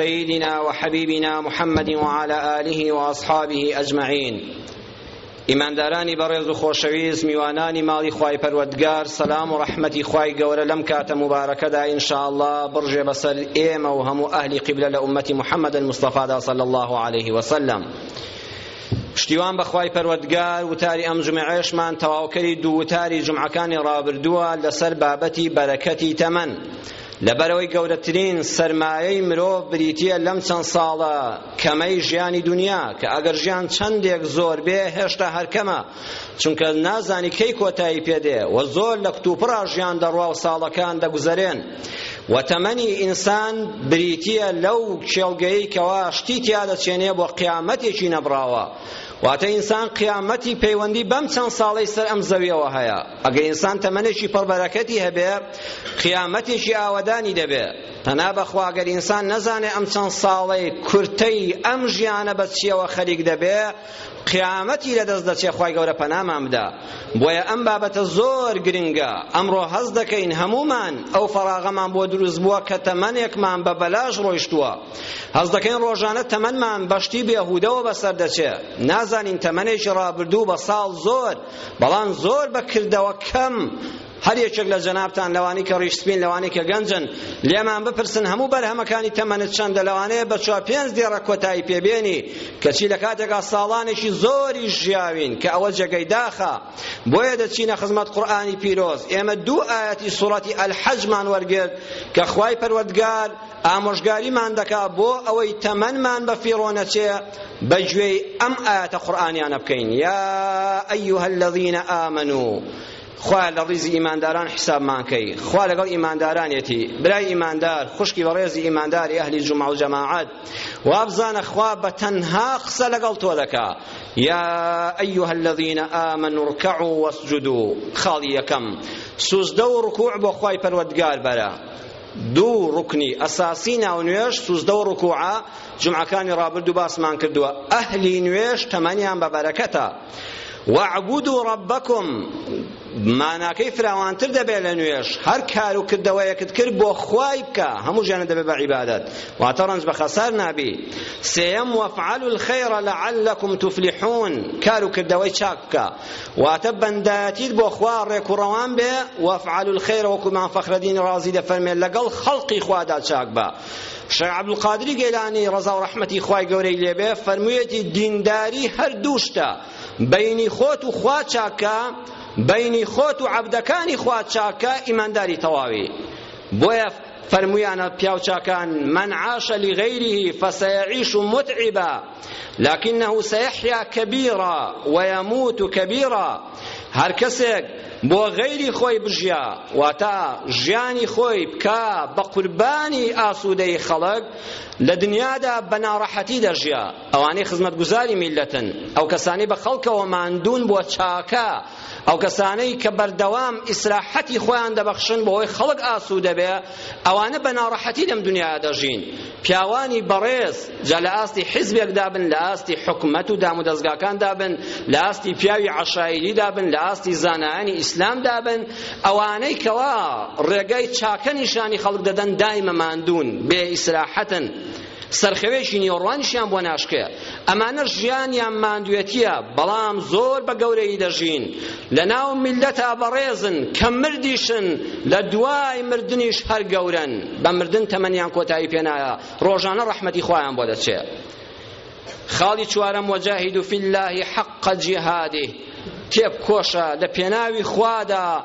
سیدنا و حبیبنا محمد و علی آله و اصحابه اجمعین ئیماندارانی بەڕێز و خۆشەویست میوانانی ماڵی خوای پەروەردگار سەلام و ڕەحمەتی خوای گەورە لەم کاتە مبارەکەدا ئینشاءاللە بڕژێ بەسەر ئێمە و هەموو ئەهلی قیبلە لە ئومەتی محەممەد المستەفادا صلی الله عليه وسلم پشتیوان بەخوای پەروەردگار وتاری ئەم جمعێشمان تەواوکەری دوو وتاری جمعەکانی ڕابردووە لەسەر بابەتی بەرەکەتی تەمەن لەبەرئەوەی گەورەترین سەرمایەی مرۆڤ بریتییە لەم چەند ساڵە کەمەی ژیانی دونیا کە ئەگەر ژیان چەندێک زۆر بێ هێشتا هەر کەمە چونکە نازانی کەی کۆتایی پێدێ و زۆر لە کتوپڕا ژیان دەڕوا و ساڵەکان دەگوزەرێن و تەمەنی ئینسان بریتییە لەو کێڵگەیەی کەوا شتی تیا دەچێنێ بۆ قیامەتێکی نەبڕاوە واتە ئینسان قیامەتی پەیوەندی بەم چەند ساڵەی سەر ئەم زەویەوە هەیە ئەگەر ئینسان تەمەنێکی پڕ بەرەکەتی هەبێ قیامەتێکی ئاوەدانی دەبێ پەنا بەخوا گەر ئینسان نەزانێ ئەم چەند ساڵەی کورتەی ئەم ژیانە بە چیەوە خەریک دەبێ قیامەتی لەدەست دەچێ خوای گەورە پەنامان بدا بۆیە ئەم بابەتە زۆر گرنگە ئەمڕۆ هەست دەکەین هەمومان ئەو فەراغەمان بۆ دروست بووە کە تەمەنێکمان بە بەلاش ڕۆیشتووە هەست دەکەین ڕۆژانە تەمەنمان بەشتی بێهودەوە بەسەر دەچێ نازانین تەمەنێکی ڕابردوو بە ساڵ زۆر بەڵام زۆر بە کردەوە کەم هەر یەکێک لە جەنابتان لەوانی کە ڕیش سپین لەوانی کە گەنجن لێمان بپرسن هەموو بەرهەمەکانی تەمەنت چەندە لەوانەیە بە چوار پێنج دێڕە کۆتایی پێبێنی کەچی لە کاتێکا ساڵانێکی زۆری ژیاوین کە ئەوە جێگەی داخە بۆیە دەچینە خزمەت قورئانی پیرۆز ئێمە دوو ئایەتی سوڕەتی ئەلحەجمان وەرگرت کە خوای پەروەردگار ئامۆژگاریمان دەکا بۆ ئەوەی تەمەنمان بە فیڕۆ نەچێ بە گوێی ئەم ئایەتە قورئانیانە بکەین یا ئەیها الذین آمنوا خوا لە ڕیزی ئیمانداران حسابمان کەی خوا لەگەڵ ئیماندارانێتی برای ئیماندار خوشکی بەڕێزی ئیمانداری ئەهلی جومع و جەماعەت وابزانە خوا بە تەنها قسە لەگەڵ تۆ دەکا یا ئەیها الذین آمنوا ارکعوا واسجدوا خاڵی یەکەم سوزدە و ڕکوع بۆ خوای پەروەردگار بەرە دوو ڕوکنی ئەساسی ناو نوێژ سوزدە و ڕکوعە جمعەکانی ڕابردوو باسمان کردووە ئەهلی نوێژ تەمەنیان بە بەرەکەتە واعبدوا ربکم ماناکەی فراوانتر دەبێت لە نوێش هەر کار و کردەوەیەکت کرد بۆ خوای بکە هەموو ژیانە دەبێت بە عیبادەت واتە ڕەنج بە خەسار نابی سێیەم وەفعل الخیرە لعلکم تفلحون کار و کردەوەی چاک بکە واتە بەندایەتیت بۆ خوا ڕێک و ڕەوان بێ وەفعلوا الخیر وەکو مام فەخرەدین ڕازی دەفەرمێ لەگەڵ خەڵقی خوادا چاک بە شێخ عەبدولقادری گەیلانی ڕەزا و ڕەحمەتی خوای گەورەی لێبێ فەرموویەتی دینداری هەر دوو شتە بەینی خۆت و خوا چاکە بەینی خۆت و عەبدەکانی خوا چاکە ئیمانداری تەواوی بۆیە فەرموویانە پیاوچاکان من عاش لغیره فسیعیش متعبا لكنه سيحيا كبيرا ويموت كبيرا هەر کەسێک بۆ غەیری خۆی بژیا واتا ژیانی خۆی بکا بە قوربانی ئاسوودەی خەڵک لە دنیادا بە ناڕەحەتی دەژیا ئەوانەی خزمەتگوزاری میلەتن ئەو کەسانی بە خەڵکەوە ماندوون بۆ چاکە ئەو کەسانەی کە بەردەوام ئیسراحەتی خۆیان دەبەخشن بۆ ئەوەی خەڵک ئاسوودە بێ ئەوانە بە ناڕەحەتی لەم دنیادا دەژین پیاوانی بەڕێز جا لە ئاستی حیزبێکدا بن لە ئاستی حکومەت و دامودەزگاکاندا بن لە ئاستی پیاوی عەشایریدا بن لە ئاستی زانایانی ئیسلامدا بن ئەوانەی کەوا ڕێگای چاکە نیشانی خەڵک دەدەن دایمە ماندوون بێ ئیسراحەتن سەرخەوێکی نێوەڕوانیشیان بۆ ناشکێ ئەمانە ژیانیان ماندوێتیە بەڵام زۆر بە گەورەی دەژین لەناو میلەتا بەڕێزن کە مردیشن لە دوای مردنیش هەر گەورەن بە مردن تەمەنیان کۆتایی پێنایە ڕۆژانە ڕەحمەتی خۆیان بۆ دەچێ خاڵی چوارەم وەجاهید و فی اللهی حەقە جیهادی تێبکۆشە لە پێناوی خوادا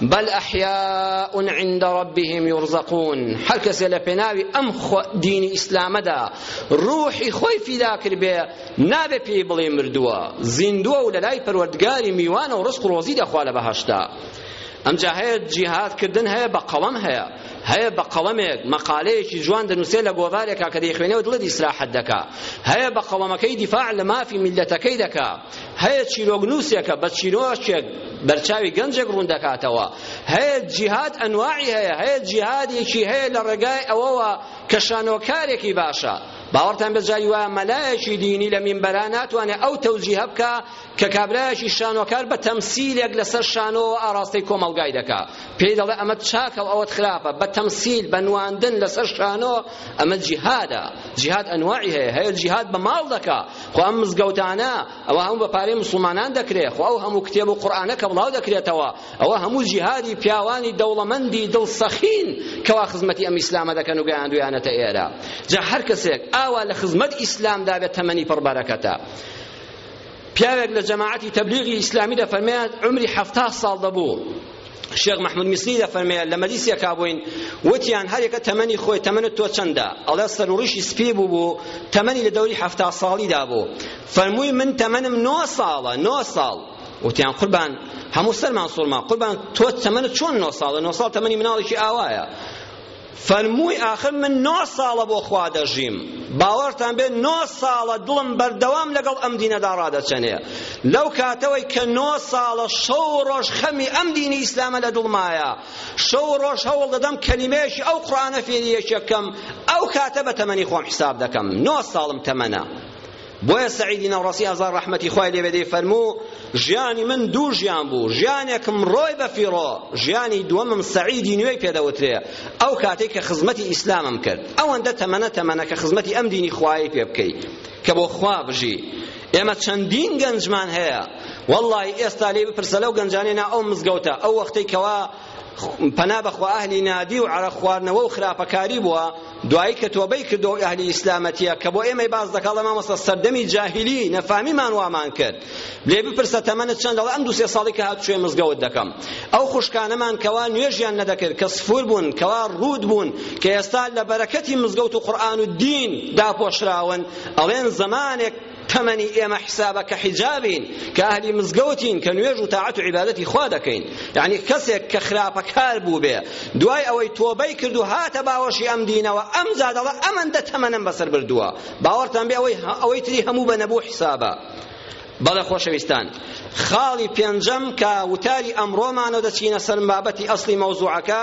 بل احیاء عند ربهم یرزقون هەر کەسێ لە پێناوی ئەم دینی ئیسلامەدا ڕوحی خۆی فیدا کردبێ نابێ پێی بڵێ مردووە زیندووە و لەلای پەروەردگاری میوانە و ڕزق و ڕۆزی دەخوا لە بەهەشتا ئەمجا هەیە جیهادکردن هەیە بە قەڵەم هەیە هەیە بە قەڵەمێک مەقالەیەکی جوان دەنووسێ لە گۆڤارێکا کە دەیخوێنێ و دڵت ئیسراحەت دەکا هەیە بە قەڵەمەکەی دیفاع لە مافی میللەتەکەی دەکا هەیە چیرۆکنووسێکە بە چیرۆکێک بەرچاوی گەنجێک ڕوون دەکاتەوە هەیە جیهاد ئەنواعی هەیە هەیە جیهادێکی هەیە لە ڕێگای ئەوەوە کە شانۆکارێکی باشە باوەڕتان بە جاری وایە مەلایەکی دینی لە مینبەرا ناتوانێت ئەو تەوجیهە بکە کە کابرایەکی شانۆکار بە تەمسیلێک لەسەر شانۆوە ئاراستەی کۆمەڵگای دەکا پێی دەڵێ ئەمە چاکە و ئەوەت خراپە بە تەمسیل بە نواندن لەسەر شانۆ ئەمە جیهادە جیهاد ئەنواعی هەیە هەیە جیهاد بە ماڵ دەکا خۆ ئەم مزگەوتانە ئەوە هەموو بە پارەی مسلمانان دەکرێ خۆ ئەو هەموو کتێب و قورئانە کە بڵاو دەکرێتەوە ئەوە هەموو جیهادی پیاوانی دەوڵەمەندی دڵ سەخین کەوا خزمەتی ئەم ئیسلامە دەکەن و گەیاندویانەتە ئێرە جا هەر کەسێک ئاوا لە خزمەت ئیسلامدا بێت تەمەنی پڕ بەرەکەتە پیاوێک لە جەماعەتی تەبلیغی ئیسلامی دەفەرمێت عمری حەفتا ساڵ دەبوو شێخ محمود میسری دەفەرمێ لە مەجلیسێکا بووین وتیان هەرێکە تەمەنی خۆی تەمەنت تۆ چەندە ئەڵێ سەروڕیشی سپی بوو بوو تەمەنی لە دەوری حەفتا ساڵیدا بوو فەرمووی من تەمەنم نۆ ساڵە نۆ ساڵ وتیان قوربان هەموو سەرمان سوڕما قوربان تۆ تەمەنت چۆن نۆ ساڵە نۆ ساڵ تەمەنی مناڵێکی ئاوایە فەرمووی ئاخر من نۆ ساڵە بۆ خوا دەژیم باوەڕتان بێت نۆ ساڵە دڵم بەردەوام لەگەڵ ئەم دینەدا ڕادەچەنێ لەو کاتەوەی کە نۆ ساڵە شەو و ڕۆژ خەمی ئەم دینی ئیسلامە لە دڵمایە شەو و ڕۆژ هەوڵ دەدەم کەلیمەیەکی ئەو قورئانە فێری یەکێکەم ئەو کاتە بە تەمەنی خۆم حساب دەکەم نۆ ساڵم تەمەنە بۆیە سەعیدی نەوڕەسی هەزار ڕەحمەتی خوای لێ بێت دەیفەرموو ژیانی من دوو ژیان بوو ژیانێکم ڕۆی بە فیڕۆ ژیانی دووەمم سەعیدی نوێی پێدەوترێ ئەو کاتێک کە خزمەتی ئیسلامم کرد ئەوەندە تەمەنە تەمەنە کە خزمەتی ئەم دینی خوایی پێ بکەی کە بۆ خوا بژی ئێمە چەندین گەنجمان هەیە وەڵڵاهی ئێستا لێی بپرسە لەو گەنجانەی نا ئەو مزگەوتە ئەو وەختەی کەوا پەنا بەخوا ئەهلی نادی و عەرەق خواردنەوە و خراپەکاری بووە دوایی کە تۆبەی کردەوە و ئەهلی ئیسلامەتیە کە بۆ ئێمەی باس دەکا ئەڵێ مامۆستا سەردەمی جاهیلی نەفامیمان وامان کرد لێ بپرسە تەمەنت چەند دەڵێ ئەم دوو سێ ساڵی کە هاتووێ مزگەوت دەکەم ئەو خوشکانەمان کەوا نوێژیان نەدەکرد کە سفور بوون کەوا ڕووت بوون کە ئێستا لە بەرەکەتی مزگەوت و قورئان و دین داپۆشراون ئەڵێن زەمانێک تەمەنی ئێمە حسابە کە حیجابین کە ئەهلی مزگەوتین کە نوێژ و تاعەت و عیبادەتی خوا دەکەین یعنی کەسێک کە خراپەکار بووبێ دوای ئەوەی تۆبەی کرد و هاتە باوەشی ئەم دینەوە ئەمجا دەڵێ ئەمەندە تەمەنم بەسەر بردووە باوەڕتان بێ ئەوەی ئەوەی تری هەموو بە نەبوو حسابە بەڵێ خۆشەویستان خاڵی پێنجەم کە وتاری ئەمڕۆمانەوە دەچینە سەر بابەتی ئەسڵی مەوزوعەکە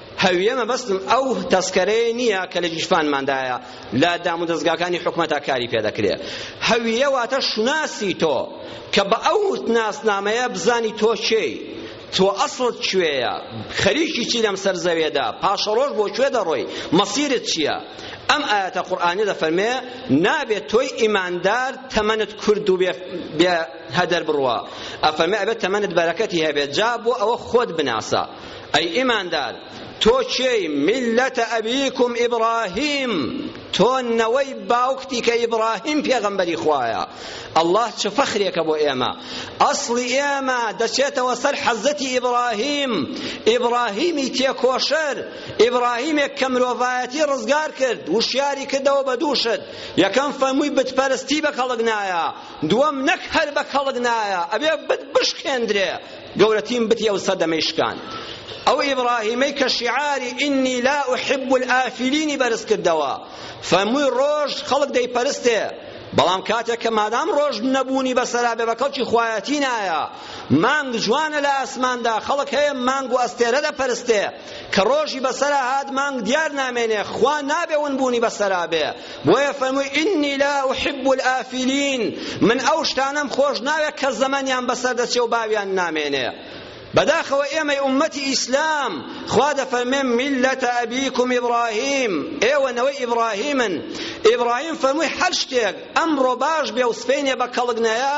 هەویە مەبەستم ئەو تەسکەرەیە نییە کە لە گیشپانماندایە لە دامودەزگاکانی حکومەتا کاری پێ دەکرێ هەویە واتە شوناسی تۆ کە بە ئەو ناسنامەیە بزانی تۆ کێی تۆ ئەسڵت کوێیە خەریکی چی لەم سەر زەوێدا پاشەڕۆژ بۆ کوێ دەڕۆی مەسیرت چییە ئەم ئاەتە قورآانە دەفەرمێ نابێت تۆی ئیماندار تەمەنت کورد و بێ هەدەر بڕوە ئەفەرمێ ئەبێت تەمەنت بەرەکەتی هەبێت جا بۆ ئەوە خۆت بناسە ئەی ئیماندار تۆ کێی ملەت ئەبیکم ئیبڕاهیم تۆ نەوەی باوکتی کە ئیبڕاهیم پێغەمبەری خوایە ئەڵڵا چ فەخرێکە بۆ ئێمە ئەسڵی ئێمە دەچێتەوە سەر حەزەتی ئیبڕاهیم ئیبڕاهیمی تێکۆشەر ئیبڕاهیمێک کە مرۆڤایەتی ڕزگار کرد وشیاری کردەوە بە دووشت یەکەم فەرمووی بتپەرستی بە کەڵک نایە دووەم نەک هەر بە کەڵک نایە ئەبێ بت بشکێندرێ گەورەترین بتی ئەو سەردەمەی شکاند. ئەو ئیبراهیمەی کە شیعاری ئینی لا ئوحب الئافلینی بەرز کردەوە فەرمووی ڕۆژ خەڵک دەیپەرستێ بەڵام کاتێک کە مادام ڕۆژ نەبوونی بەسەرا بێ بە کەڵکی خوایەتی نایە مانگ جوانە لە ئاسماندا خەڵک هەیە مانگ و ئەستێرە دەپەرستێ کە ڕۆژی بەسەرا هات مانگ دیار نامێنێ خوا نابێ ون بوونی بەسەرا بێ بۆیە فەرمووی ئینی لا ئوحب الئافلین من ئەو شتانەم خۆش ناوێت کە زەمەنیان بەسەر دەچێ و باویان نامێنێ بەداخەوە ئێمەی ئومەتی ئیسلام خوا دەفەرمێ میلەتە ئەبیکم ئیبراهیم ئێوە نەوەی ئیبراهیمن ئیبراهیم فەرمووی هەر شتێک ئەمڕۆ باش بێ و سپێنێ بە کەڵک نەیە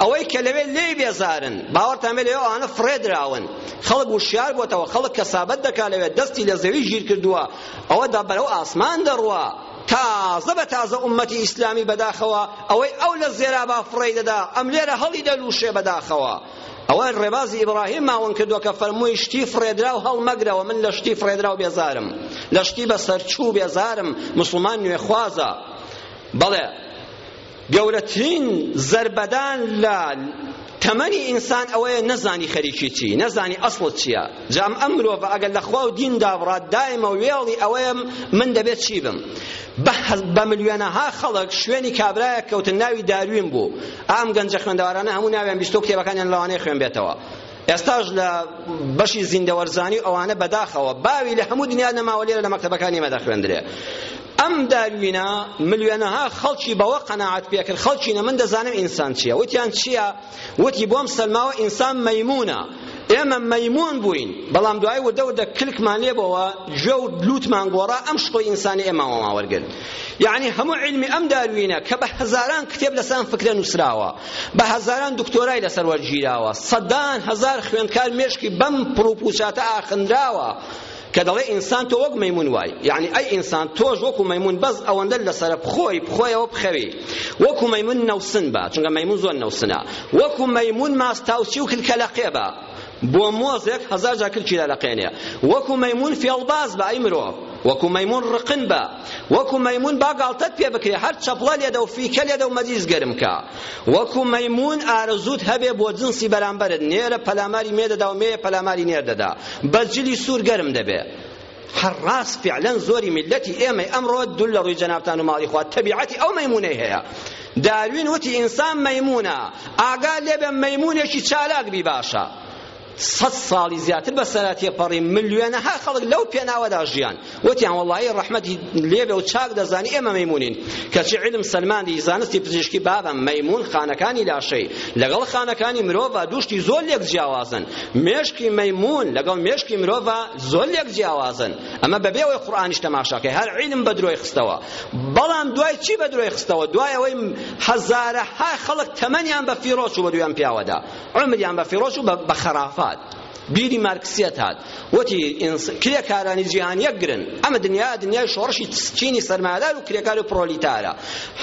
ئەوەی کە لەوێ لێی بێزارن باوەڕتان بێ لەوێ ئەوانە فڕێ دراون خەڵک وشیار بۆتەوە خەڵک کەسابەت دەکا لەوێ دەستی لە زەوی ژیر کردووە ئەوە دا بەرەو ئاسمان دەڕوا تازە بە تازە ئومەتی ئیسلامی بەداخەوە ئەوەی ئەو لە زێرابا فڕێی دەدا ئەم لێرە هەڵی دەلوشێ بەداخەوە ئەوە ڕێبازی ئیبراهیم ماون کردووە کە فەرمووی شتی فڕێدراو هەڵمەگرەوە من لە شتی فڕێدراو بێزارم لە شتی بەسەرچوو بێزارم مسلمان نوێخوازە بەڵێ گەورەترین زەربەدان لە تەمەنی ئینسان ئەوەیە نەزانی خەریکی چی نەزانی ئەسڵت چییە جام ئەم مرۆڤە ئەگەر لە خوا و دین دابڕات دایمە وێڵی ئەوەیە من دەبێت چی بم بە ملیۆنەها خەڵک شوێنی کابرایە کەوتن ناوی داروین بوو ئام گەنجە خوێندەوارانە هەموو ناویان بیستۆ کتێبەکانیان لەوانەیە خوێن بێتەوە ئێستاش لە بەشی زیندەوەرزانی و ئەوانە بەداخەوە باوی لە هەموو دنیا نەماوە لێرە لە مەکتەبەکانی ئێمە دەخوێندرێ ئەم داروینە ملیۆنەها خەڵکی بەوە قەناعەت پێکرد خەڵکینە من دەزانم ئینسان چییە وتیان چییە وتی بۆم سەلماوە ئینسان مەیمونە ئێمە مەیمون بووین بەڵام دوای وردە وردە کلکمان لێبەوە گوێ و لوتمان گۆڕا ئەم شکۆی ئینسانی ئێمەوە ماوەرگرت یعنی هەموو علمی ئەم داروینە کە بە هەزاران کتێب لەسان فکرە نووسراوە بە هەزاران دکتۆرای لەسەر وەرگیراوە سەدان هەزار خوێندکار مێشکی بەم پڕوپوچاتە ئاخنراوە کە دەڵێ ئینسان تۆ وەک مەمون وای یعنی ئەی ئینسان تۆش وەکو مەمون بەس ئەوەندە لەسەر بخۆی بخۆیەوە بخەوی وەکو مەمون نەوسن بە چونکە مەمون زۆر نەوسنە وەکو مەمون ماستاوچی و کلکەلەقێ بە بۆ مۆزێک هەزار جار کلکی دەلەقێنێ وەکو مەیمون فێڵباز بە ئەی مرۆڤ وەکو مەیمون ڕقن بە وەکو مەیمون با گاڵتەت پێ بکرێ هەر چەپڵە لێدە و فیکە لێدە و مەجلیس گەرم کە وەکو مەیمون ئارەزووت هەبێ بۆ جنسی بەرامبەرت نێرە پەلاماری مێ دەدا و مێیە پەلاماری نێر دەدا بە جلی سوور گەرم دەبێ حەڕاس فعلا زۆری میللەتی ئێمەی ئەمڕۆ دوور لە ڕووی جەنابتان و ماڵی خوا تەبیعەتی ئەو مەیموونەی هەیە داروین وتی ئینسان مەیموونە ئاگا لێبێ مەیموونێکی چالاک بی باشە سەد ساڵی زیاتر بە سەراتیە پەڕی ملیۆنەها خەڵک لەو پێناوەدا ژیان وتیان وڵی ڕەحمەتی لێبێ و چاک دەزانی ئێمە مەمونین کەچی علم سلماندی زانستی پزیشکی بابە مەمون خانەکانی لاشەی لەگەڵ خانەکانی مرۆڤ دوشتی زۆر لێک جیاوازن مێشکی مەمون لەگەڵ مێشکی مرۆڤ زۆر لێک جیاوازن ئەمە بەبێ ئەوەی قورئانیش تەماشا کەی هەر عیلم بە درۆی خستەوە بەڵام دوای چی بە درۆی خستەوە دوای ئەوەی هەزارەها خەڵک تەمەنیان بە فیڕۆچ و بە دویان پیاوەدا عمریان بە فیڕۆچ و بە خەرافات بیری مارکسیەت هات وتی کرێکارانی جیهان یەکگرن ئەمە دنیا دنیای شۆڕشی چینی سەرمایەدار و کرێکار و پرۆلیتارە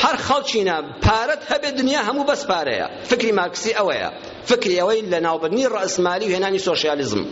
هەر خەڵچینە پارەت هەبێت دنیا هەموو بەس پارەیە فکری مارکسی ئەوەیە فکری ئەوەی لە ناوبردنی ڕەئسمالی و هێنانی سۆشیالیزم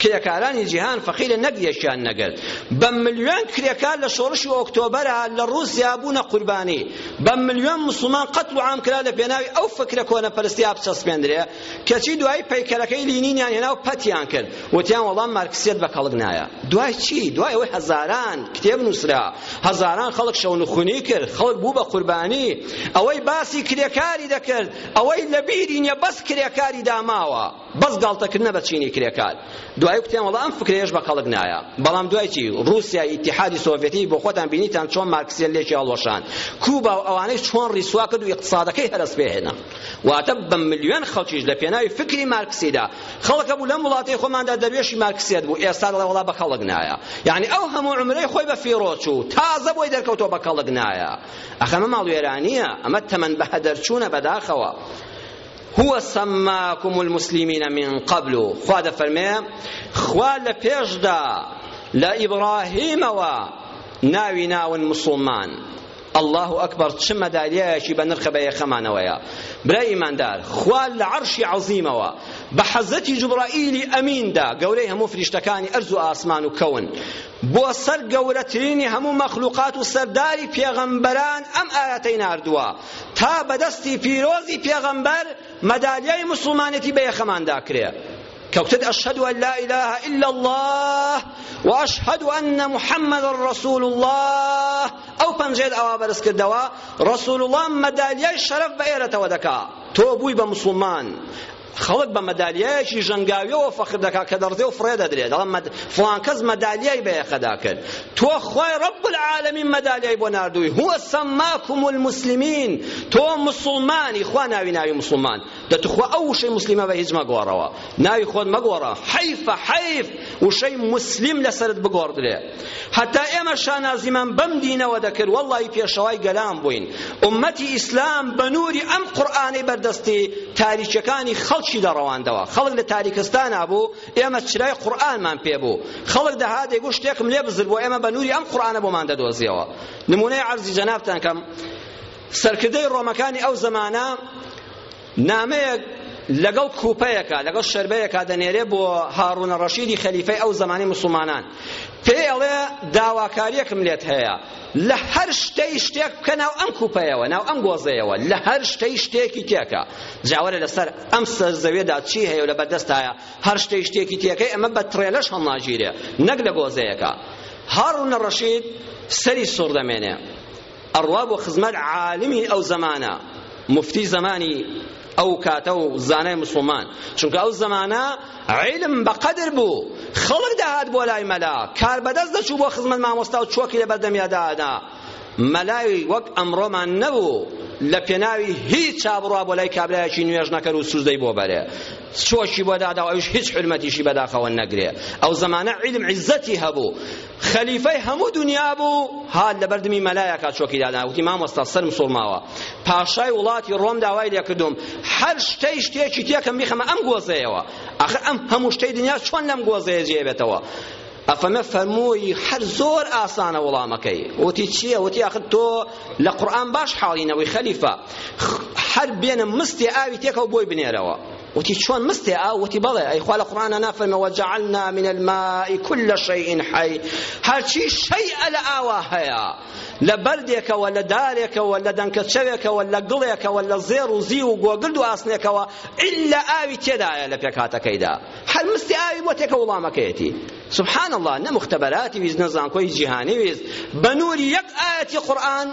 کرێکارانی جیهان فەقیرە نەک یەکیان نەگرت بە ملیۆن کرێکار لە شۆڕشی ئۆکتۆبەرا لە ڕووسیا بوونە قوربانی بە ملیۆن مسوڵمان قەتڵ و عام کرا لە پێناوی ئەو فکرە کۆنەپەرستیا بچەسپێندرێ کەچی دوای پەیکەرەکەی لینینیان هێنا و پەتیان کرد وتیان وەڵام مارکسیەت بە کەڵک نایە دوای چی دوای ئەوەی هەزاران کتێب نووسرا هەزاران خەڵک شەونخونی کرد خەڵک بوو بە قوربانی ئەوەی باسی کرێکاری دەکرد ئەوەی لە بیری نیە بەس کرێکاری داماوە بەس گاڵتە کردنە بە چینی کرێکار دوای کوتیان وەڵا ئەم فکرەیەش بە کەڵک نایە بەڵام دوای چی رووسیای ئیتیحادی سۆڤێتی بۆ خۆتان بینیتان چۆن مارکسیە لێکی هەڵوەشان کوبا و ئەوانەی چۆن ڕیسوا کرد و ئیقتسادەکەی هەرەس پێهێنا واتە بە ملیۆن خەڵکیش لە پێناوی فکری مارکسیدا خەڵکە بوو لەم وڵاتەی خۆماندا دەروێشی مارکسیەت بوو ئێستا دەڵێ وەڵا بە کەڵک نایە یعنی ئەو هەموو عمرەی خۆی بە فیڕۆ چوو تازە بۆی دەرکەوتەوە بە کەڵک نایە ئەخەمە ماڵوێرانیە ئەمە تەمەن بەهەدەرچوونە بەداخەوە هو سماکم المسلمین من قبل خوا دەفەرمێ خوا لە پێشدا لە ئیبراهیمەوە ناوی ناون مسلمان الله ئەکبەر چ مەدالیایەکی بە نرخە بە یەخەمانەوەیە برای ئیماندار خوا لە عەرشی عەزیمەوە بە حەزەتی جوبرائیلی ئەمیندا گەورەی هەموو فریشتەکانی ئەرز و ئاسمان و کەون بۆ سەر گەورەترینی هەموو مەخلوقات و سەرداری پێغەمبەران ئەم ئاەتەی ناردووە تا بە دەستی پیرۆزی پێغەمبەر مەدالیای موسڵمانێتی بە یەخەماندا کرێ کەوتت ئەشهد أن لا إله إلا الله وأشهد أن محمد رسول الله أو پنجێت ئەوا بەرز کردەوە رسول الله مەدالیای شەرەف بە ئێرەتەوە دەکا تۆ بووی بە مسلمان خەڵک بە مەدالیایەکی ژەنگاویەوە فەخر دەکات کە دەڕزێ و فڕێ دەدرێت دەڵێن فڵان کەس مەدالیای بە یەخەدا کرد تۆ خوای رب العالمین مەدالیای بۆ ناردووی هو سماکم المسلمین تۆ مسلمانی خوا ناوی ناوی مسلمان دەتخوا ئەو وشەی مسلمە بە هیچ مەگۆڕەوە ناوی خۆت مەگۆڕە حیفە حیف وشەی مسلم لەسەرت بگۆڕدرێ هەتا ئێمە شانازیمان بەم دینەوە دەکرد وەڵڵاهی پێشەوای گەلان بووین ئومەتی ئیسلام بە نووری ئەم قورئانەی بەردەستی تاریکیەکانی خەڵکی دەڕەواندەوە خەڵک لە تاریکستانا بوو ئێمە چرای قورئانمان پێ بوو خەڵک دەها دەیگوت شتێکم لێ بزر بوو ئێمە بە نووری ئەم قورئانە بۆمان دەدۆزیەوە نمونەی عەرزی جەنابتان کەم سەرکردەی ڕۆمەکانی ئەو زەمانە نامەیەک لەگەڵ کوپەیەکا لەگەڵ شەربەیەکا دەنێرێ بۆ هاڕونە ڕەشیدی خەلیفەی ئەو زەمانی موسڵمانان پێی ئەڵێ داواکاریەکم لێت هەیە لە هەر شتەی شتێک بکە ناو ئەم کوپەیەوە ناو ئەم گۆزەیەوە لە هەر شتەی شتێکی تێکە جاوەرە لەسەر ئەم سەر زەوێدا چی هەیە و لە بەردەستایە هەر شتەی شتێکی تێکەی ئەمە بە تڕێلەش هەڵناگیرێ نەک لە گۆزەیەکە هاڕونە ڕەشید سەری سوڕ دەمێنێ ئەڕوا بۆ خزمەت عالمی ئەو زەمانە موفتی زەمانی ئەو کاتە و زانای مسوڵمان چونکە ئەو زەمانە عیلم بەقەدر بوو خەڵک دەهات بۆ لای مەلا کار بەدەست دەچوو بۆ خزمەت مامۆستا و چۆکی لە بەردەمیادادا مەلای وەک ئەمڕۆمان نەبوو لە پێناوی هیچ چابڕوا بۆ لای کابرایەکی نوێژ نەکەر و سوزدەی بۆ بەرێ چۆشی بۆ دادا و ئەوش هیچ حلمەتیشی بەداخەوە نەگرێ ئەو زەمانە عیلم عیزەتی هەبوو خەلیفەی هەموو دنیا بوو هات لە بەردمی مەلایەکە چۆکی دانا وتی مامۆستا سەرم سوڕماوە پاشای وڵاتی ڕۆم داوای لێکردوم هەر شتەی شتێکی تێکەم بیخەمە ئەم گۆزەیەوە ئەخر ئەم هەموو شتەی دنیا چۆن لەم گۆزەیە جێبێتەوە ئەفەمە فەرمووی هەر زۆر ئاسانە وەڵامەکەی وتی چییە وتی ئاخر تۆ لە قورئان باش حاڵی نەبووی خەلیفە هەر بێنە مستێ ئاوی تێکەوە بۆی بنێرەوە وتی چۆن مستێ ئاو وتی بەڵێ ئەی خوا لە قورئانا نافەرمێ وجعلنا من الماء كل شيء حي هەرچی شەیئە لە ئاوا هەیە لە بەردێکەوە لە دارێکەوە لە دەنکە چەوێکەوە لە گڵێکەوە لە زێر و زی و گۆگرد و ئاسنێکەوە ئللا ئاوی تێدایە لە پێکهاتەکەیدا هەر مستی ئاوی بۆ تێکە وڵامەکەیەتی سبحان الله نە مختبراتی ویست نە زانکۆی جیهانی ویست بە نووری یەک ئاەتی قورئان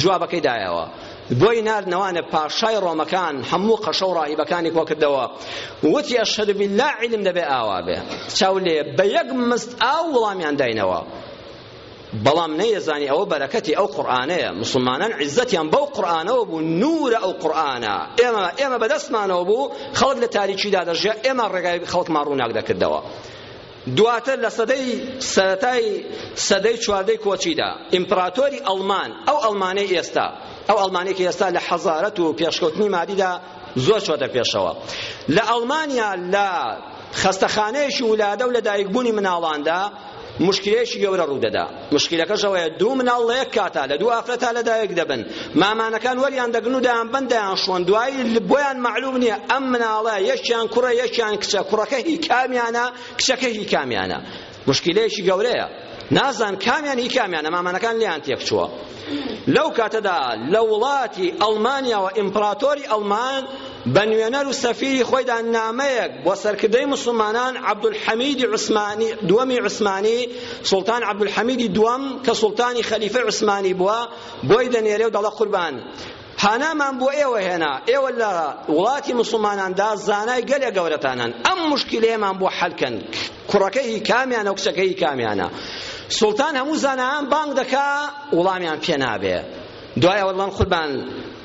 جوابەکەی دایەوە بۆی نارد نەوانە پاشای ڕۆمەکان هەموو قەشە و ڕاهیبەکانی کۆ کردەوە وتی ئەشهەد باللە عیلم دەبێ ئاوا بێ چاو لێ بە یەک مست ئاو وڵامیان داینەوە بەڵام نەیەزانی ئەوە بەرەکەتی ئەو قورآانەیە مسلمانان عیزەتیان بەو قورآانەوە بوو نورە ئەو قورآانە ئێمە ئێمە بەدەستمانەوە بوو خەڵک لە تاریکیدا دەژێ ئێمە ڕێگای خەڵکمان ڕووناک دەکردەوە دواتر لە سەدەی سەرەتای سەدەی چواردەی کۆچیدا ئیمپراتۆری ئەڵمان ئەو ئەڵمانەی ئێستا ئەو ئەڵمانێکی ئێستا لە حەزارەت و پێشکەوتنی مادیدا زۆر چۆتە پێشەوە لە ئەڵمانیا لە خەستەخانەیەکی ولادە و لە دایکبوونی مناڵاندا مشکلەیەکی گەورە ڕوودەدا موشکیلەکەش ئەوەیە دوو مناڵ لە یەک کاتا لە دوو ئافرەتا لەدایک دەبن مامانەکان وەریان دەگرن و دەیانبەن دەیانشۆن دوایی بۆیان مەعلوم نییە ئەم مناڵە یەکیان کوڕە یەکیان کچە کوڕەکە هی کامیانە کچەکە هی کامیانە موشکیلەیەکی گەورەیە نازان کامیان هی کامیانە مامانەکان لێیان تێکچووە لەو کاتەدا لە وڵاتی ئەڵمانیاوە ئیمپڕاتۆری ئەڵمان بە نوێنەر و سەفیری خۆیدا نامەیەک بۆ سەرکردەی موسڵمانان عەبدولحەمیدی عوسمانی دووەمی عوسمانی سوڵتان عەبدولحەمیدی دووەم کە سوڵتانی خەلیفەی عوسمانی بووە بۆی دەنێرێ و دەڵە قوربان هانامان بۆ ئێوە هێنا ئێوە لە وڵاتی مسلماناندا زانای گەلێ گەورەتانن ئەم مشکلەیەمان بۆ حەلکەن کوڕەکەی کامیانە و کچەکەی کامیانە سوڵتان هەموو زانایان بانگ دەکا وڵامیان پێ نابێ دوای ئەوەڵان قوربان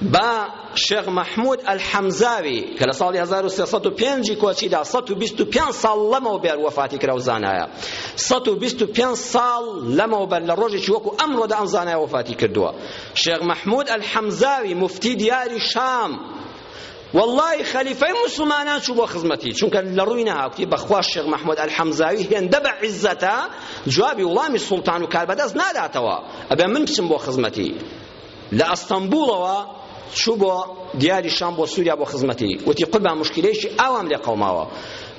با شێخ مححمود ئەلحەمزاوی کە لە ساڵی 1905 کۆچیدا 125 ساڵ لەمەوە بێر وەفاتی کرا و زانایە 125 ساڵ لەمەوە بەر لە ڕۆژێکی وەکو ئەمڕۆدا ئەم زانایە وەفاتی کردووە شێخ مەحمود ئەلحەمزاوی مفتی دیاری شام واللهی خەلیفەی موسڵمانان چوو بۆ خزمەتی چونکە لە ڕووی نەهاوتی بەخوا شێخ محمود ئەلحەمزاوی هێندە بە عیزەتە جوابی وڵامی سوڵتان و کاربەدەست ناداتەوە ئەبێ من بچم بۆ خزمەتی لە ئەستەنبوڵەوە چوو بۆ دیاری شام بۆ سووریا بۆ خزمەتی وتی قوربان مشکلەیەکی ئاوام لێ قەوماوە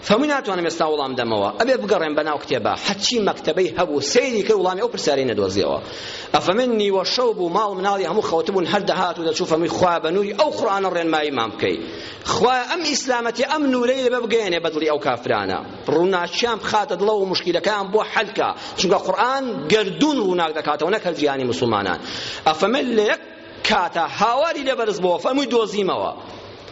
فەرمووی ناتوانم ئێستا وڵام دەمەوە ئەبێ بگەڕێم بە ناو کتێبە هەرچی مەکتەبەی هەبوو سەیری کرد وڵامی ئەو پرسیارەی نەدۆزیەوە ئەفەمن نیوە شەو بوو ماڵ مناڵی هەموو خەوتبوون هەر دەهات و دەچوو فەرمووی خوا بە نووری ئەو قورئانە ڕێنماییمان بکەی خوا ئەم ئیسلامەتی ئەم نورەی لێ بگەیەنێ بە دڵی ئەو کافرانە ڕووناکیان بخاتە دڵە و مشکیلەکەیان بۆ حەلکە چونکە قورئان گەردوون ڕووناک دەکاتەوە نەک هەر جیهانی مسلمانان ئەفەمن لە یەک کاتە هاواری لێ بەرز بووە فەرمووی دۆزیمەوە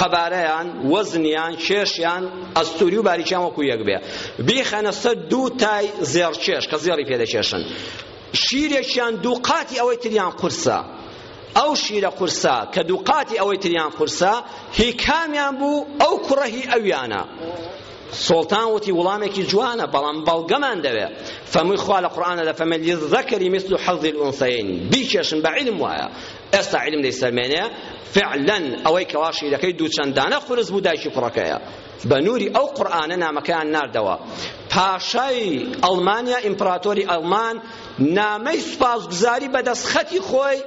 قەبارەیان، وەزنیان، کێشیان، ئەستووری و باریکیان وەکو یەک بێ. بیخەنە سەر دوو تای زێڕکێش کە زێڕی پێ دەکێشن. شیرێکیان دوو قاتی ئەوەی تریان قورسە. ئەو شیرە قورسە کە دوو قاتی ئەوەی تریان قورسە هی کامیان بوو ئەو کوڕە هی ئەویانە سوڵتان وتی وڵامێکی جوانە بەڵام بەڵگەمان دەوێ فەمووی خوا لە قورآانە دەفەمە للذەکەری مثل حظ الأنثیین بیکێشن بە علم وایە ئێستا عیلم دەیسەلمێنێ فعلەن ئەوەی کەوا شیرەکەی دووچەندانە قورس بوو دایکی کوڕەکەیە بە نووری ئەو قورئانە نامەکەیان ناردەوە پاشای ئەڵمانیا ئیمپراتۆری ئەڵمان نامەی سوپاسگوزاری بەدەست خەتی خۆی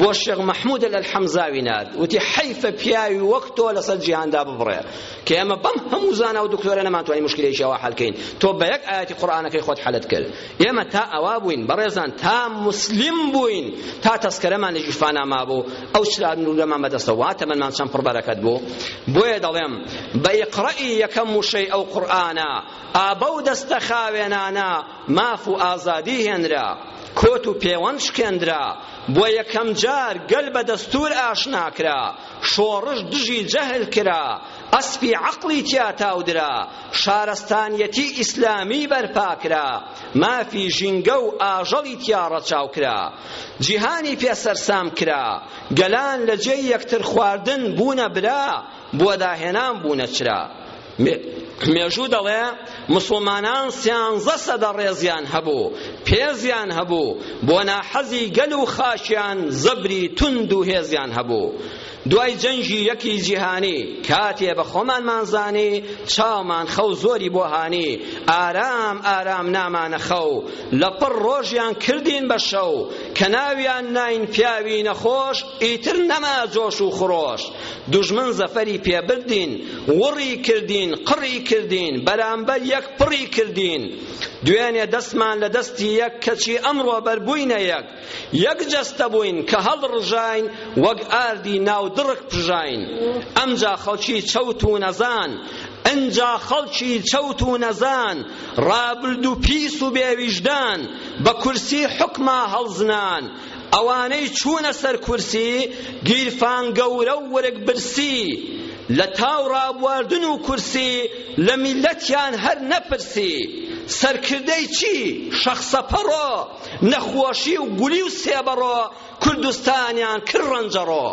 بۆ شێخ محمود الحمزاوی نارد وتی حیفە پیاوی وەک تۆ لەسەر جیهاندا ببڕێ کە ئێمە بەم هەموو زانا و دکتۆرە نەمانتوانی مشکلێکی ئەوە حەلکەین تۆ بە یەک ئاەتی قورئانەکەی خۆت حەلت کرد ئێمە تا ئەوا بووین بەڕێزان تا موسلیم بووین تا تەسکەرەمان لە جیفانا مابوو ئەو چرا نورەمان بەدەستە وا تەمەنمان چەند پڕ بەرەکەت بوو بۆیە دەڵێم بە ئیقڕەئی یەکەم وشەی ئەو قورئانە ئابە و دەستە خاوێنانە ماف و ئازادی هێنرا کۆت و پێوەند شکێندرا بۆ یەکەم جار گەل بە دەستور ئاشنا کرا شۆڕش دژی جەهل کرا ئەسپی عەقڵی تیا تاودرا، شارەستانیەتی ئیسلامی بەرپا کرا، مافی ژینگە و ئاژەڵی تیا ڕەچاو کرا. جیهانی پێ سەرسام کرا، گەلان لە جێی یەکتر خواردن بوونە برا، بۆ داهێنان بوونە چرا. مێژوو دەڵێ موسڵمانان سیانزە سەدە ڕێزیان هەبوو، پێزیان هەبوو، بۆ ناحەزی گەل و خاکیان زەبری توند و هێزیان هەبوو. دوای جەنگی یەکی جیهانی کاتێ بە خۆمانمان زانی چاومان خەو زۆری بۆ هانی ئارام ئارام نامانە خەو لە پڕ ڕۆژیان کردین بە شەو کە ناویان ناین پیاوی نەخۆش ئیتر نەما جۆش و خرۆش دوژمن زەفەری پێ بردین وڕی کردین قڕی کردین بەرامبەر یەک پڕی کردین دوێنێ دەستمان لە دەستی یەک کەچی ئەمڕۆ بەربووینە یەک یەک جەستە بووین کە هەڵڕژاین وەک ئاردی ناو دڕک پژاین ئەمجا خەڵکی چەوت و نەزان ئنجا خەڵکی چەوت و نەزان ڕابلد و پیس و بێویژدان بە کورسی حوکما هەڵزنان ئەوانەی چوونە سەر کورسی گیرفان گەورە و ورگ برسی لە تاو ڕابواردن و کورسی لە میلەتیان هەر نەپرسی سەرکردەی چی شەخسە پەڕۆ نەخۆشی و گولی و سێبەڕۆ کوردستانیان کرد ڕەنجەڕۆ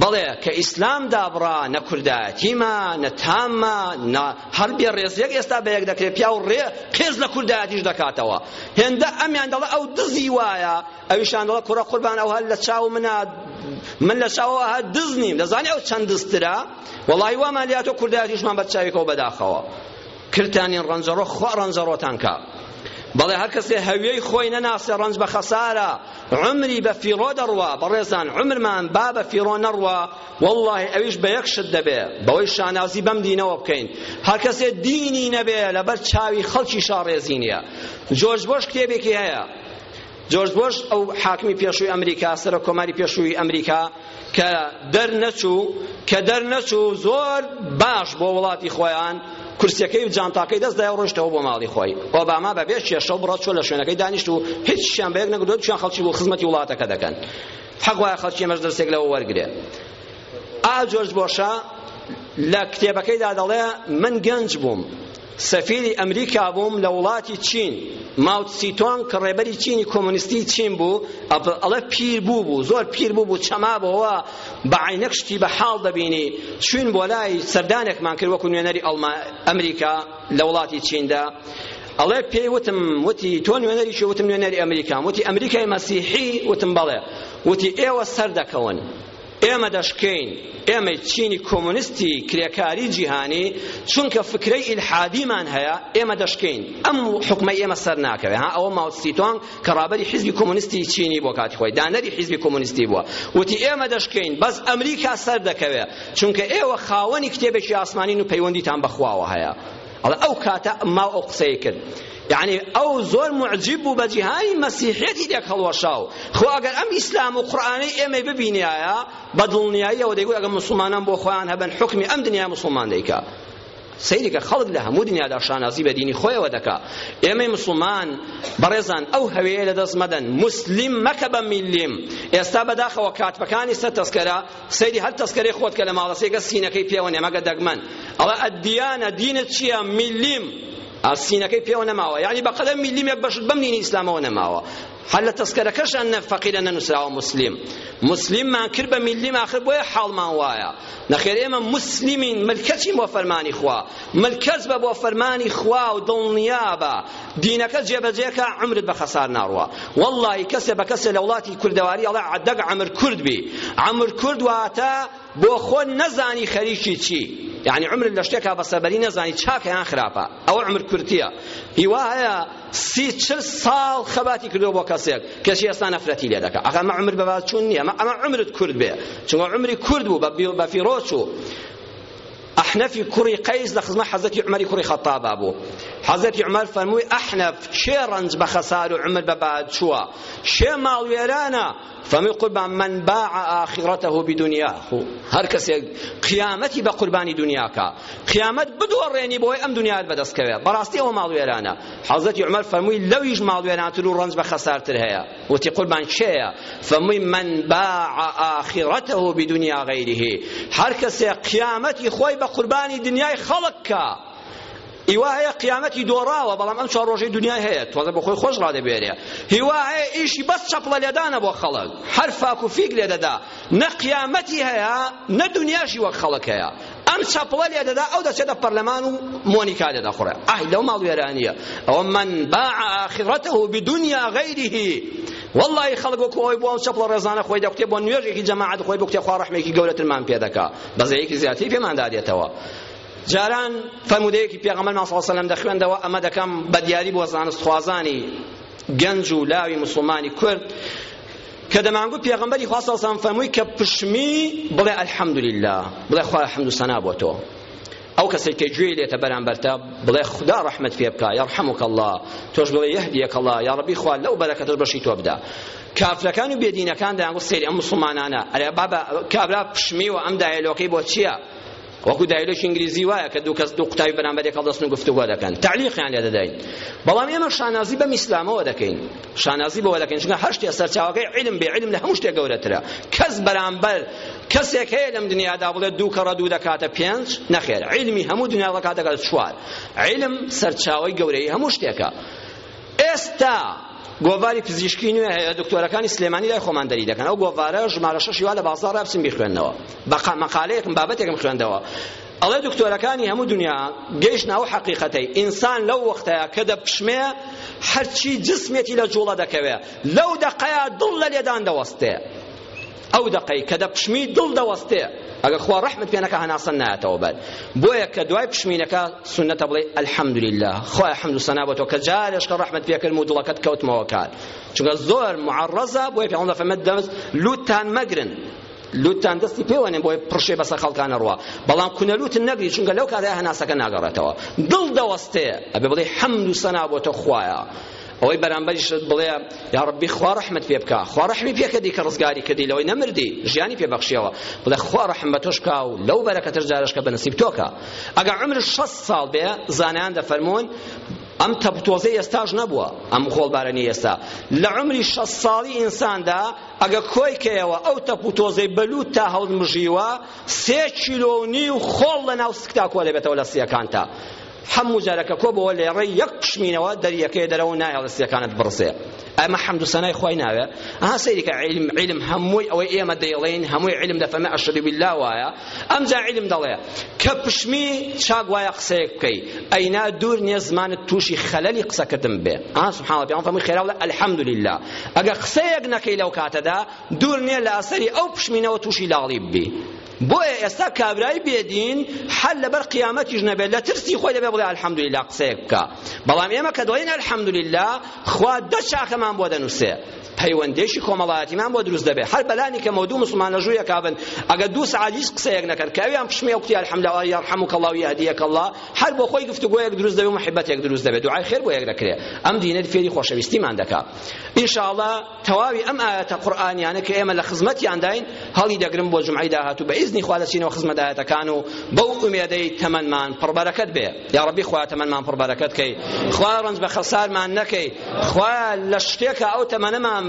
بەڵێ کە ئیسلام دابڕا نە کوردایەتیمە نە تاممە نە هەر بێ ڕێزیەک ئێستا بە یەک دەکرێت پیا و ڕێ قێز لە کوردایەتیش دەکاتەوە هێندە ئەمیان دەڵێ ئەو دزی وایە ئەویشان دەڵێ کوڕە قوربان ئەو هەر لە چاو منە من لە چاوەوە هەر دز نیم دەزانی ئەو چەند دزترە وەڵی وامان لاتۆ کوردایەتیشمان بە چاوێکەوە بەداخەوە کردتانین ڕەنجەڕۆ خوا ڕەنجەڕۆتان کا بەڵێ هەر کەسێ هەویەی خۆی نەناسێ ڕەنج بە خەسارە عمری بە فیڕۆ دەڕوا بەڕێزان عمرمان با بە فیڕۆ نەڕوا واللهی ئەویش بە یەک شت دەبێ بەوەی شانازی بەم دینەوە بکەین هەر کەسێ دینی نەبێ لەبەر چاوی خەڵکی شاڕێزی نییە جۆرج بۆش کتێبێکی هەیە جۆرج بۆش ئەو حاکمی پێشووی ئەمریکا سەرۆک کۆماری پێشووی ئەمریکا کە دەرنەچوو کە دەرنەچوو زۆر باش بۆ وڵاتی خۆیان کورسیەکەی و جانتاکەی دەستدای ڕۆشتەوە بۆ ماڵی خۆی ئۆباما بە بێ کێشە و بڕە چۆ لە شوێنەکەی دانیشت و هیچ شیان بەیەک نەگرتو چیان خەڵکی بۆ خزمەتی وڵاتەکە دەکەن حەق وایە خەڵکی ئێمەش دەرسێک لەوە وەرگرێ ئا جۆرج بۆشە لە کتێبەکەیدا دەڵێ من گەنج بووم سەفیری ئەمریکا بووم لە وڵاتی چین ماو تسی تۆنگ کە ڕێبەری چینی کۆمۆنیستی چین بوو ئەڵێ پیر بوو بوو زۆر پیر بوو بوو چەمابەوە بە عینەک شتی بە حاڵ دەبینی چوین بۆ لای سەردانێکمان کرد وەکو نوێنەری ئەمریکا لە وڵاتی چیندا ئەڵێ پێی وتم وتی تۆ نوێنەری چی وتم نوێنەری ئەمریکام وتی ئەمریکای مەسیحی وتم بەڵێ وتی ئێوە سەر دەکەون ئێمە دەشکێین، ئێمەی چینی کۆمۆنیستی کرێکاری جیهانی، چونکە فکرەی ئیلحادیمان هەیە، ئێمە دەشکێین، ئەم حوکمەی ئێمە سەرناکەوێت، ها ئەوە ماو تسی تۆنگ کە ڕابەری حیزبی کۆمۆنیستی چینی بۆ کاتی خۆی، دانەری حیزبی کۆمۆنیستی بووە، وتی ئێمە دەشکێین، بەس ئەمریکا سەردەکەوێت، چونکە ئێوە خاوەنی کتێبێکی ئاسمانین و پەیوەندیتان بە خواوە هەیە. ئەڵێ ئەو کاتە ما ئەو قسەی کرد یعنی ئەو زۆر معجب بوو بە جیهانی مەسیحیەتی لێک هەڵوەشاو خۆ ئەگەر ئەم ئیسلام و قورئانەی ئێمەی ببینایە بە دڵنیاییەوە دەیگوت ئەگەر موسڵمانان بۆ خۆیان هەبن حوکمی ئەم دنیای موسڵمان دەیکا سەیریکە خەڵک لە هەموو دنیادا شانازی بە دینی خۆیەوە دەکا ئێمەی مسلمان بەڕێزان ئەو هەوێیە لەدەست مەدەن مسلیم مەکە بە میلیم ئێستا بەداخەوە کاتپەکانی سەر تەسکەرە سەیری هەر تەسکەرەی خۆت کە لە ماڵەسێکە سینەکەی پێوە نیە مەگە دەگمەن ئەڵێ ئەدیانە دینت چییە میلیم ئاسینەکەی پێوە نەماوە یعنی بەقەدەر میلیمێک بەشت بەم دینی ئیسلامەوە نەماوە هەر لە تەسکەرەکەشان نە فەقیرە نەنووسراوە مسلیم مسلیممان کرد بە میلیم ئاخر بۆیە حاڵمان وایە نەخێر ئێمە مسلیمین ملکەچین بۆ فەرمانی خوا ملکەچ بە بۆ فەرمانی خوا و دڵنیا بە دینەکە جێبەجێ کە عمرت بە خەسار ناڕوا واللهی کەسێ بە کەسێ لە وڵاتی کوردەواری ئەڵێ عەدەک عەمر کورد بی عەمر کورد واتە بۆ خۆ نەزانی خەریکی چی یعنی عمرت لە شتێکا بەسەبەری نەزانی چاکە یان خراپە ئەوە عمر کورتیە هیوا هەیە سی چل ساڵ خەباتی کردو بۆ کەسێک کەچی ئێستا نەفرەتی لێ دەکە ئەخە ئەمە عمر بەباز چوون نییە ئەمە عمرت کورد بێ چونکە عمری کورد بوو بە فیڕۆچوو ئەحنەفی کوڕی قەیس لە خزمەت حەزرەتی عومەری کوڕی خەتابا بوو حەزرەتی عومەر فەرمووی ئەحنەف کێ ڕەنج بە خەسار و عومر بە باد چووە کێ ماڵ وێرانە فەرمووی قوربان من باع ئاخیرەتەه بدنیاه هەر کەسێک قیامەتی بە قوربانی دنیاکە قیامەت بدۆڕێنی بۆی ئەم دنیات بەدەست کەوێ بەڕاستی ئەوە ماڵ وێرانە حەزرەتی عومەر فەرمووی لەویش ماڵ وێرانتر و ڕەنج بە خەسارتر هەیە وتی قوربان کێیە فەمووی من باع آخرته بدنیا غیره هەر کەسێ قیامەتی خۆی بە قوربانی دنیای خەڵک کا ئیوا هەیە قیامەتی دۆڕاوە بەڵام ئەم چوار ڕۆژەی دنیای هەیە تۆزە بە خۆی خۆش ڕادەبێرێ هیوا هەیە ئیشی بەس چەپڵە لێدانە بۆ خەڵک هەر فاک و فیک لێ دەدا نە قیامەتی هەیە نە دنیاشی وەک خەڵک هەیە ئەم چەپڵە لێ دەدا ئەو دەچێتە پەرلەمان و مۆنیکا لێ دەخوڕێ ئای لەو ماڵ وێرانیە ئەوە من باع ئاخرەته بدنیا غیره واللهی خەڵک وەکو ئەوی بۆ ئەو چەپڵە ڕێزانە خۆی دەکوتێ بۆ نوێژێکی جەماعەت خۆی بکوتێ خوا ڕەحمێکی گەورەترمان پێ دەکا بەزەیەکی زیاتری پێمان دادێتەوە جاران فەرمودەیەکی پێغەمبەرمان صلی الله علیه و سلم دەخوێندەوە ئەمە دەکەم بە دیاری بۆ زانستخوازانی گەنج و لاوی مسلمانی کورد کە دەمانگوت پێغەمبەری خوا صلی الله فەرمووی کە پشمی بڵێ الحمدلله بڵێ خوا حمد و سنا بۆ تۆ ئەو کەسێک کە گوێی لێتە بەرامبەرتە بڵێ خدا ڕەحمەت پێ بکا یەرحەمک الله تۆش بڵێ یەهدیەک الله یا ڕەبی خوا لەو بەرەکەتەش بەشی تۆ بدا کافرەکان و بێدینەکان دەیان گوت سەیری ئەم مسڵمانانە ئەرێ بابا کابرا پشمی و ئەم دایەلۆکەی بۆ چییە وەکو دایلۆکی ئینگلیزی وایە کە دوو کەس دوو قوتابی بەرامبەر یەک هەڵدەستن و گفتوگۆ دەکەن تەعلیقیان لێ دەداین بەڵام ئێمە شانازی بەم ئیسلامەوە دەکەین شانازی بەوە دەکەین چونکە هەر شتێ سەرچاوەکەی علم بێ علم لە هەموو شتێک گەورەترە کەس بەرامبەر کەسێک هەیە لەم دنیادا بڵێ دوو کەڕە دوو دەکاتە پێنج نەخێر علمی هەموو دنیا دەکاتەکە چوار علم سەرچاوەی گەورەی هەموو شتێکە ئێستا گۆڤاری پزیشکی نوێ هەیە دکتۆرەکانی سلێمانی لای خۆمان دەری دەکەن ئەو گۆڤارە ژمارە شەشی وا لە بازاڕ رابچن بیخوێندنەوە بە مەقالەیەکم بابەتێکم خوێندەوە ئەڵێ دکتۆرەکانی هەموو دنیا گەیشتنە ئەو حەقیقەتەی ئینسان لەو وەختەیە کە دەپشمێ هەرچی جسمێتی لە جوڵە دەکەوێ لەو دەقەیە دڵ لە لێدان دەوەستێ ئەو دەقەی کە دە پشمی دڵ دەوەستێ ئەگەر خوا ڕەحمت پێ نەکا هەناسەن نایەتەوە بەر بۆیە کە دوای پشمینەکە سونەتە بڵێ الحمدلله خوایە حمد و سەنا بۆ تۆ کە جارێش کە ڕەحمت پێ کردم و دڵەکەت کەوتمەوە کار چونکە زۆر معەڕەزە بۆیە پێغەمبەر فەرمووی دەست لوتتان مەگرن لوتتان دەستی پێوەنێن بۆی پڕشێ بەسەر خەڵکانە ڕوە بەڵام کونە لوتن نەگری چونکە لەو کاتەیە هەناسەکە ناگەڕێتەوە دڵ دەوەستێ ئەبێ بڵێ حەمد و سەنا بۆ تۆ خوایە ئەوەی بەرامبەریشت بڵێ یا ڕەبی خوا ڕەحمت پێ بکا خوا ڕەحمی پێ کردی کە ڕزگاری کردی لەوەی نەمردی ژیانی پێ بەخشیەوە بڵێ خوا ڕەحم بە تۆش بکا و لەو بەرەکەتەش جارش کە بەنسیب تۆکە ئەگە عمرش شەست ساڵ بێ زانایان دەفەرموون ئەم تەپتۆزەی ئێستاش نەبووە ئەم خۆڵبارەنی ئێستا لە عمری شەست ساڵی ئینساندا ئەگە کۆی کەیەوە ئەو تەپ و تۆزەی بەلووت تا هەڵمژیوە سێ کیلۆ و نیو خۆڵ لە ناو سکتا کۆ دەبێتەوە لە سیەکانتا حەموو جارە کە کۆبەوە لێڕێی یەک پشمینەوە دەریەکەی دەرەوە و نایەڵە سیەکانت بڕسێ ئەمە حەمد و سەنای خوای ناوێ ئەها سەیریکە عیلم عیلم هەمووی ئەوەی ئێمە دەیڵێین هەمووی عیلم دەفەمە ئەشهەدو باللە وایە ئەمجا عیلم دەڵێ کە پشمی چاک وایە قسەیەک بکەی ئەینا دوور نیە زمانت تووشی خەلەلی قسەکردن بێ ئا سبحان الله پێغەمبەر فەرمووی خێرا بڵێ الحمدلله ئەگەر قسەیەک نەکەی لەو کاتەدا دوور نیە لە ئەسەری ئەو پشمینەوە تووشی لاڵی ببی بۆیە ئێستا کابرای بێدین حەل لەبەر قیامەتیش نەبێت لە ترسی خۆی دەبێت بڵێ الحمدللە قسەیەک بکە بەڵام ئێمە کە دەڵێین الحمدللە خوا دە چاکەمان بۆ دەنووسێ پەیوەندێکی کۆمەڵایەتیمان بۆ دروست دەبێت هەر بەلانی کەمەوە دوو مسلمان لە ژوویەکا بن ئەگەر دوو سەعات هیچ قسەیەک نەکەن کە ئەویان پشمی ئەو قوتی الحمدللە یرحمک الله یهدیک الله هەر بۆ خۆی گفتوگۆیەک دروست دەبێت و محبەتێک دروست دەبێت دوعای خێر بۆ یەک دەکرێت ئەم دینە فێری خۆشەویستیمان دەکات ان شاء الله تەواوی ئەم ئایەتە قورئانیانە کە ئێمە لە خزمەتیانداین هەڵی دەگرم بۆ جومعەی داهاتوو بە ئیزنی خوا دەچینەوە خزمەت ئایەتەکان و بەو ئومێدەی تەمەنمان پڕ بەرەکەت بێ یا ڕەبی خوا تەمەنمان پڕ بەرەکەت کەی خوا ڕەنج بە خەسارمان نەکەی خوا لە شتێکە ئەو تەمەنەمان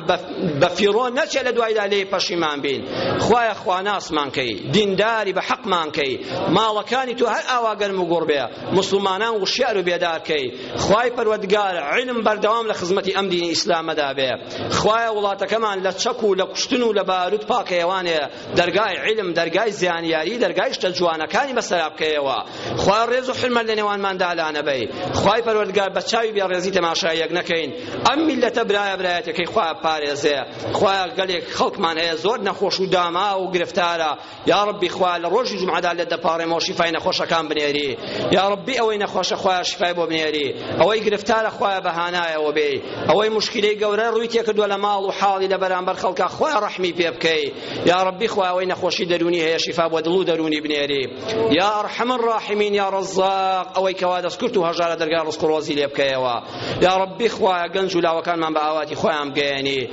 بە فیڕۆ نەچێ لە دوایدا لێی پەشیمان بین خوایە خواناسمان کەی دینداری بە حەقمان کەی ماڵەکانی تۆ هەر ئاوا گەرم و گوڕ بێ مسلمانان وشیار و بێدار کەی خوای پەروەردگار علم بەردەوام لە خزمەتی ئەم دینی ئیسلامەدا بێ خوایە وڵاتەکەمان لە چەک و لە کوشتن و لە باروت پاکەیەوانێ دەرگای علم دەرگای زیانیاری دەرگای شتە جوانەکانی بەسەرا بکەیەوە خوای ڕێز و حرمەت لە نێوانماندا لانەبەی خوای پەروەردگار بە چاوی بێڕێزی تەماشای یەک نەکەین ئەم میلەتە برایە برایەتەکەی خوا پارێزێ خوایە گەلێک خەڵکمان هەیە زۆر نەخۆش و داما و گرفتارە یاڕەبی خوایە لە ڕۆژی جومعەدا لێت دەپاڕێمەوە شیفای نەخۆشەکان بنێری یاڕەبی ئەوەی نەخۆشە خوایە شیفای بۆ بنێری ئەوەی گرفتارە خوایە بە هانایەوە بێ ئەوەی مشکلەی گەورە ڕووی تێکردووە لە ماڵ و حاڵی لە بەرامبەر خەڵکا خوایە ڕەحمی پێ بکەی یاڕەبی خوایە ئەوەی نەخۆشی دەروونی هەیە شیفا بۆ دڵ و دەروونی بنێری یا ئەرحەم الراحمین یا ڕەزاق ئەوەی کەوا دەستکرد و هەژارە دەرگا ڕزق و ڕۆزی لێ بکەیەوە یاڕەبی خوایە گەنج و لاوەکانمان بە ئاواتی خۆیان بگەیەنی